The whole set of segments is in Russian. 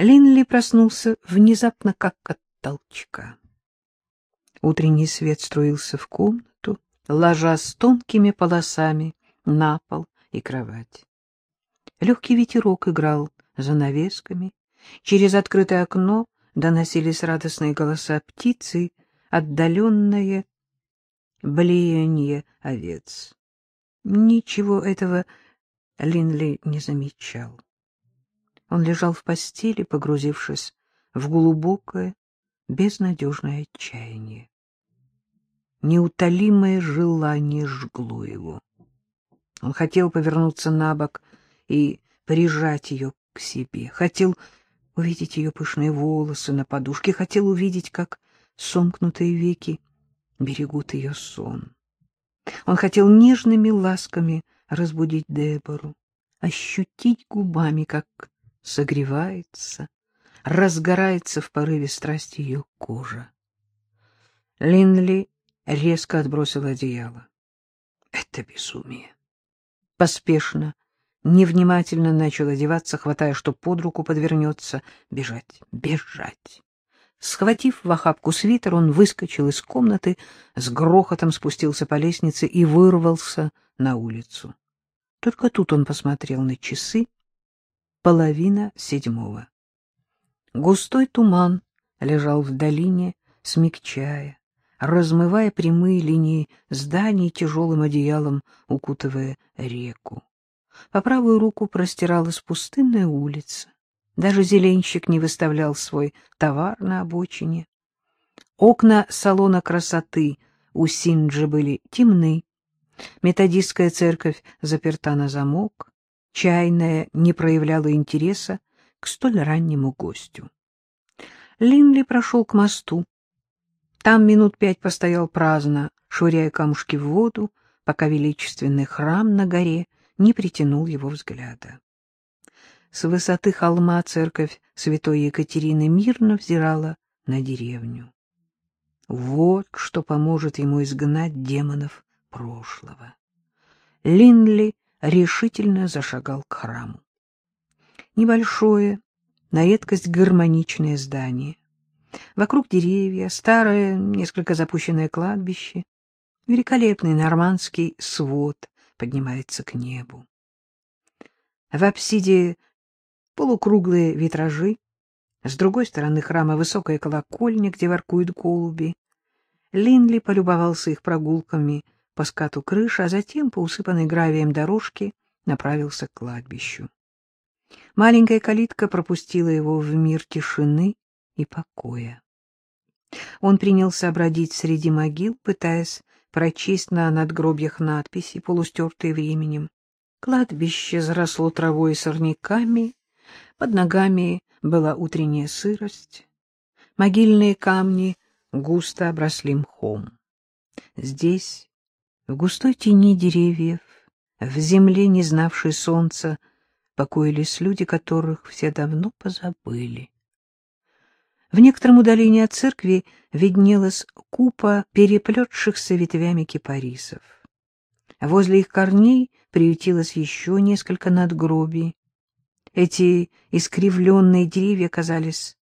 Линли проснулся внезапно, как от толчка. Утренний свет струился в комнату, ложась тонкими полосами на пол и кровать. Легкий ветерок играл занавесками. Через открытое окно доносились радостные голоса птицы, отдаленное блеяние овец. Ничего этого Линли не замечал. Он лежал в постели, погрузившись в глубокое, безнадежное отчаяние. Неутолимое желание жгло его. Он хотел повернуться на бок и прижать ее к себе, хотел увидеть ее пышные волосы на подушке, хотел увидеть, как сомкнутые веки берегут ее сон. Он хотел нежными ласками разбудить Дебору, ощутить губами, как согревается, разгорается в порыве страсти ее кожа. Линли резко отбросил одеяло. Это безумие. Поспешно, невнимательно начал одеваться, хватая, что под руку подвернется, бежать, бежать. Схватив в охапку свитер, он выскочил из комнаты, с грохотом спустился по лестнице и вырвался на улицу. Только тут он посмотрел на часы. Половина седьмого. Густой туман лежал в долине, смягчая, размывая прямые линии зданий тяжелым одеялом, укутывая реку. По правую руку простиралась пустынная улица. Даже зеленщик не выставлял свой товар на обочине. Окна салона красоты у Синджи были темны. Методистская церковь заперта на замок. Чайная не проявляла интереса к столь раннему гостю. Линли прошел к мосту. Там минут пять постоял праздно, швыряя камушки в воду, пока величественный храм на горе не притянул его взгляда. С высоты холма церковь святой Екатерины мирно взирала на деревню. Вот что поможет ему изгнать демонов прошлого. Линли решительно зашагал к храму. Небольшое, на редкость гармоничное здание. Вокруг деревья, старое, несколько запущенное кладбище. Великолепный нормандский свод поднимается к небу. В апсиде полукруглые витражи, с другой стороны храма высокая колокольня, где воркуют голуби. Линли полюбовался их прогулками по скату крыши, а затем по усыпанной гравием дорожке направился к кладбищу. Маленькая калитка пропустила его в мир тишины и покоя. Он принялся бродить среди могил, пытаясь прочесть на надгробьях надписи, полустертые временем. Кладбище заросло травой и сорняками, под ногами была утренняя сырость, могильные камни густо обросли мхом. Здесь, в густой тени деревьев, в земле, не знавшей солнца, покоились люди, которых все давно позабыли. В некотором удалении от церкви виднелась купа переплетшихся ветвями кипарисов. Возле их корней приютилось еще несколько надгробий. Эти искривленные деревья казались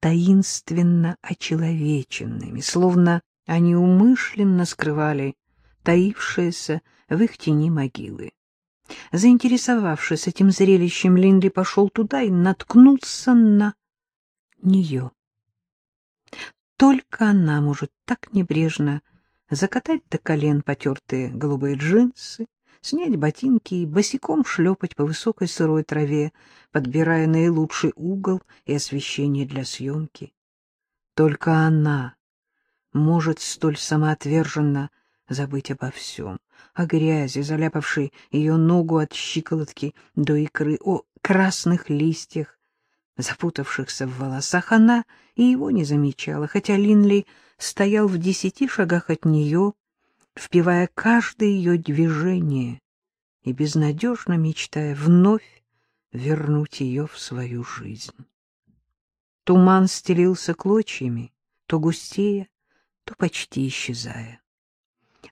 таинственно очеловеченными, словно они умышленно скрывали таившиеся в их тени могилы. Заинтересовавшись этим зрелищем, Линли пошел туда и наткнулся на нее. Только она может так небрежно закатать до колен потертые голубые джинсы, снять ботинки и босиком шлепать по высокой сырой траве, подбирая наилучший угол и освещение для съемки. Только она может столь самоотверженно забыть обо всем, о грязи, заляпавшей ее ногу от щиколотки до икры, о красных листьях, запутавшихся в волосах. Она и его не замечала, хотя Линли стоял в десяти шагах от нее, впивая каждое ее движение и безнадежно мечтая вновь вернуть ее в свою жизнь. Туман стелился клочьями, то густее, то почти исчезая.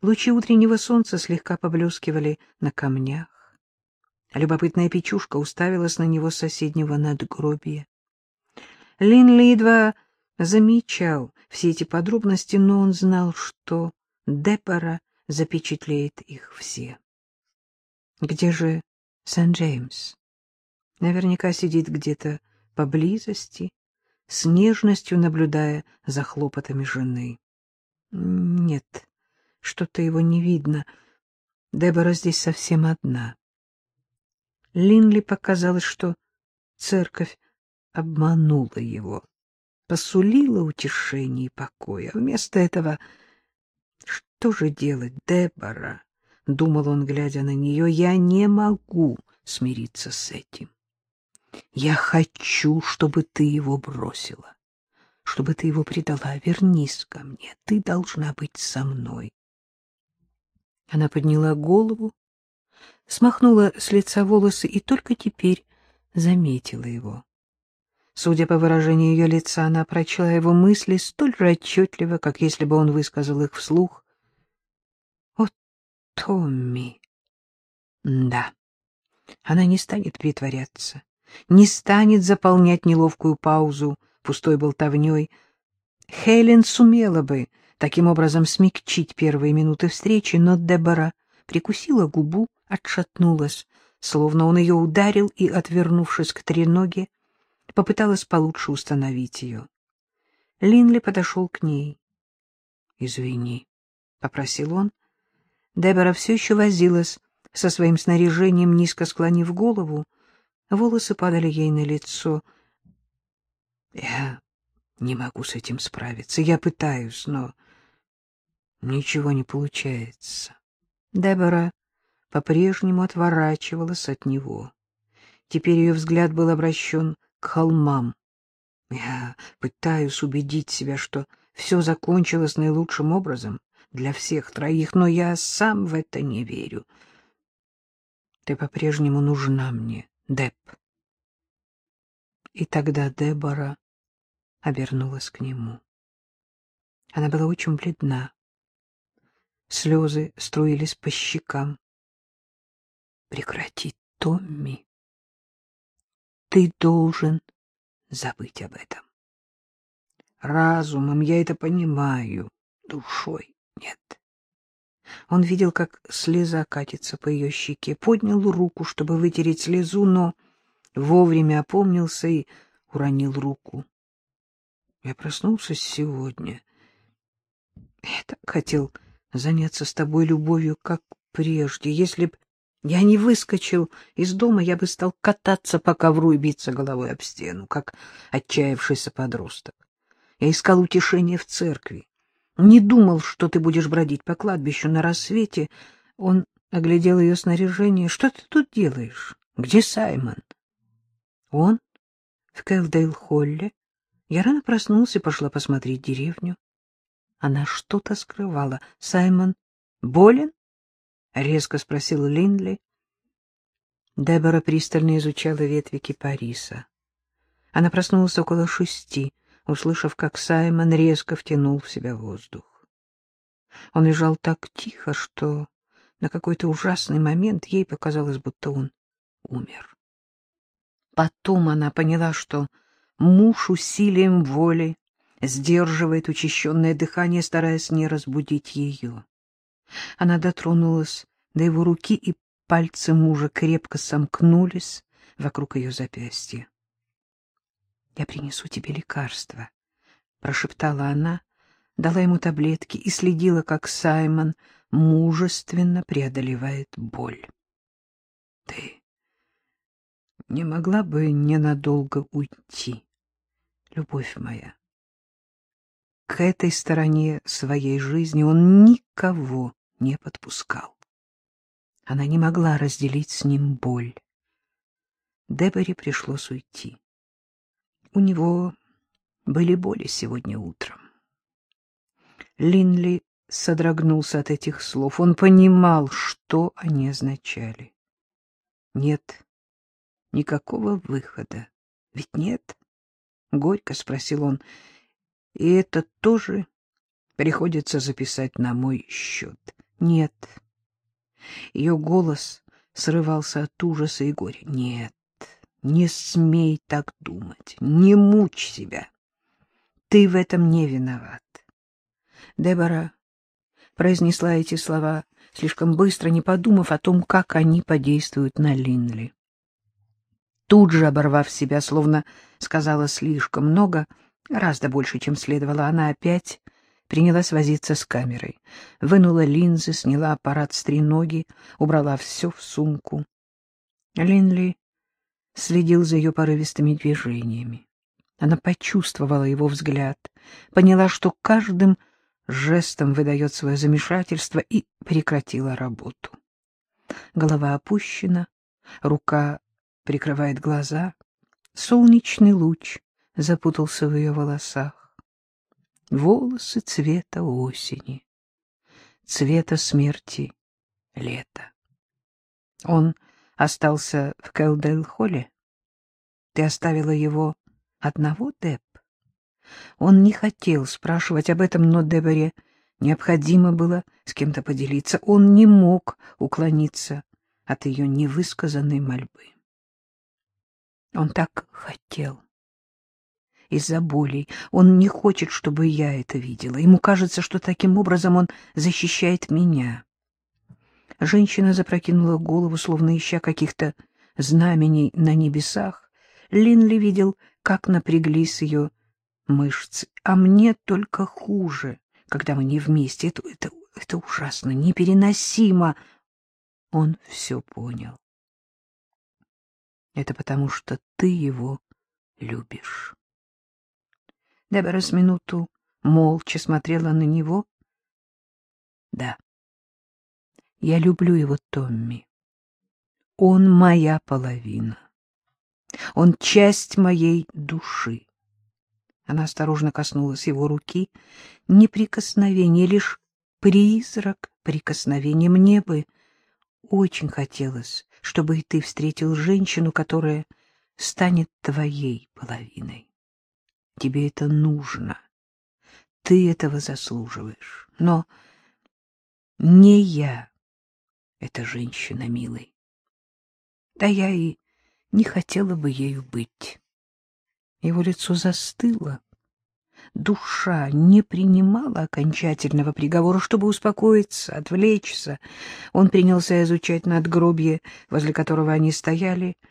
Лучи утреннего солнца слегка поблескивали на камнях. Любопытная печушка уставилась на него с соседнего надгробия. Линли едва замечал все эти подробности, но он знал, что Депора запечатлеет их все. Где же Сент-Джеймс? Наверняка сидит где-то поблизости, с нежностью наблюдая за хлопотами жены. Нет, что-то его не видно. Дебора здесь совсем одна. Линли показалось, что церковь обманула его, посулила утешение и покой, а вместо этого... Что же делать, Дебора? — думал он, глядя на нее. — Я не могу смириться с этим. Я хочу, чтобы ты его бросила, чтобы ты его предала. Вернись ко мне, ты должна быть со мной. Она подняла голову, смахнула с лица волосы и только теперь заметила его. Судя по выражению ее лица, она прочла его мысли столь же отчетливо, как если бы он высказал их вслух. «О, Томми!» «Да, она не станет притворяться, не станет заполнять неловкую паузу пустой болтовней. Хелен сумела бы таким образом смягчить первые минуты встречи, но Дебора прикусила губу, отшатнулась, словно он ее ударил и, отвернувшись к треноге, попыталась получше установить ее. Линли подошел к ней. — Извини, — попросил он. Дебора все еще возилась со своим снаряжением, низко склонив голову. Волосы падали ей на лицо. — Я не могу с этим справиться. Я пытаюсь, но ничего не получается. Дебора по-прежнему отворачивалась от него. Теперь ее взгляд был обращен к холмам. Я пытаюсь убедить себя, что все закончилось наилучшим образом для всех троих, но я сам в это не верю. Ты по-прежнему нужна мне, Деб. И тогда Дебора обернулась к нему. Она была очень бледна. Слезы струились по щекам. Прекрати, Томми. Ты должен забыть об этом. Разумом я это понимаю, душой нет. Он видел, как слеза катится по ее щеке, поднял руку, чтобы вытереть слезу, но вовремя опомнился и уронил руку. Я проснулся сегодня. Я так хотел заняться с тобой любовью, как прежде. Если б я не выскочил из дома, я бы стал кататься по ковру и биться головой об стену, как отчаявшийся подросток. Я искал утешение в церкви. Не думал, что ты будешь бродить по кладбищу на рассвете. Он оглядел ее снаряжение. Что ты тут делаешь? Где Саймон? Он в Кэлдейл-Холле. Я рано проснулся и пошла посмотреть деревню. Она что-то скрывала. Саймон болен? — резко спросил Линдли. Дебора пристально изучала ветви кипариса. Она проснулась около шести, услышав, как Саймон резко втянул в себя воздух. Он лежал так тихо, что на какой-то ужасный момент ей показалось, будто он умер. Потом она поняла, что муж усилием воли сдерживает учащенное дыхание, стараясь не разбудить ее. Она дотронулась до его руки, и пальцы мужа крепко сомкнулись вокруг ее запястья. — Я принесу тебе лекарство, — прошептала она, дала ему таблетки и следила, как Саймон мужественно преодолевает боль. — Ты не могла бы ненадолго уйти, любовь моя? К этой стороне своей жизни он никого не подпускал. Она не могла разделить с ним боль. Деборе пришлось уйти. У него были боли сегодня утром. Линли содрогнулся от этих слов. Он понимал, что они означали. Нет никакого выхода. Ведь нет? Горько спросил он. И это тоже приходится записать на мой счет. Нет. Ее голос срывался от ужаса и горя. Нет, Не смей так думать, не мучь себя. Ты в этом не виноват. Дебора произнесла эти слова слишком быстро, не подумав о том, как они подействуют на Линли. Тут же, оборвав себя, словно сказала слишком много, гораздо больше, чем следовало, она опять принялась возиться с камерой. Вынула линзы, сняла аппарат с треноги, убрала все в сумку. Линли следил за ее порывистыми движениями. Она почувствовала его взгляд, поняла, что каждым жестом выдает свое замешательство и прекратила работу. Голова опущена, рука прикрывает глаза, солнечный луч запутался в ее волосах. Волосы цвета осени, цвета смерти лета. Он остался в Кэлдейл-холле? Ты оставила его одного, Деб? Он не хотел спрашивать об этом, но Деборе необходимо было с кем-то поделиться. Он не мог уклониться от ее невысказанной мольбы. Он так хотел. Из-за болей он не хочет, чтобы я это видела. Ему кажется, что таким образом он защищает меня. Женщина запрокинула голову, словно ища каких-то знамений на небесах. Линли видел, как напряглись ее мышцы. А мне только хуже, когда мы не вместе. Это, это, это ужасно, непереносимо. Он все понял. Это потому, что ты его любишь. Дебора с минуту молча смотрела на него. Да, я люблю его, Томми. Он моя половина. Он часть моей души. Она осторожно коснулась его руки. Неприкосновение, лишь призрак прикосновения. Мне бы очень хотелось, чтобы и ты встретил женщину, которая станет твоей половиной. Тебе это нужно. Ты этого заслуживаешь. Но не я эта женщина, милый. Да я и не хотела бы ею быть. Его лицо застыло. Душа не принимала окончательного приговора, чтобы успокоиться, отвлечься. Он принялся изучать надгробье, возле которого они стояли, —